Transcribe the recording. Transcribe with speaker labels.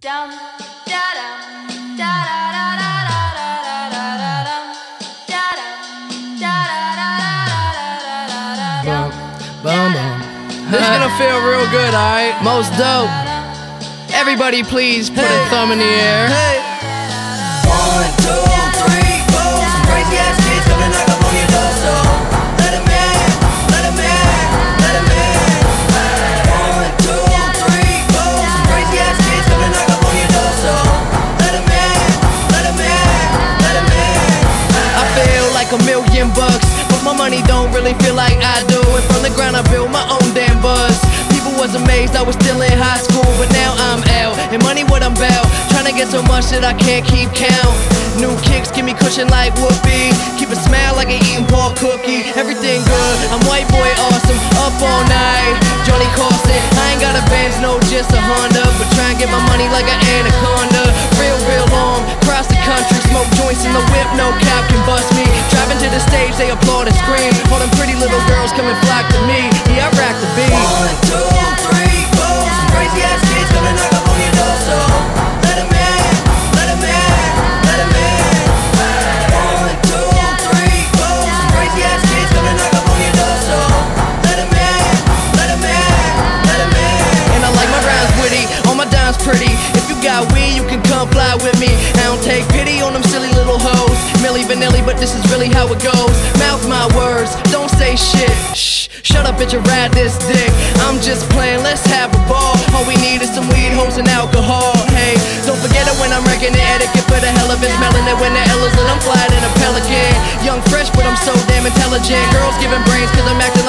Speaker 1: Dum,
Speaker 2: da-dum, da-dum. This gonna feel real good, alright? Most dope. Everybody, please put hey. a thumb in the air.
Speaker 3: Hey. One, two.
Speaker 2: My money don't really feel like I do. And from the ground, I built my own damn buzz. People was amazed I was still in high school, but now I'm out. And money, what I'm about. Trying to get so much that I can't keep count. New kicks give me cushion like whoopee. Keep a smile like an eating pork cookie. Everything good, I'm white boy awesome. Up all night, Johnny Carson. I ain't got a Benz, no, just a Honda. Little girls come and flock to me. Yeah, I rock the beat.
Speaker 3: One, two, three, four. Some crazy ass kids come and knock up on your door, so let 'em in, let 'em in, let 'em in. One, two, three, four. Some crazy ass kids come and knock up on your door, so let 'em in, let 'em in, let 'em in.
Speaker 2: And I like my rhymes witty, all my dimes pretty. If you got weed, you can come fly with me. I don't take pity on them silly little hoes. Milli Vanilli, but this is really how it goes. Mouth my words, don't say shit. Shh, shut up, bitch, and ride this dick. I'm just playing, let's have a ball. All we need is some weed, hoes, and alcohol. Hey, don't forget it when I'm wrecking the etiquette for the hell of it. Smelling it when the L is and I'm flying in a pelican. Young, fresh, but I'm so damn intelligent. Girls giving brains, cause I'm acting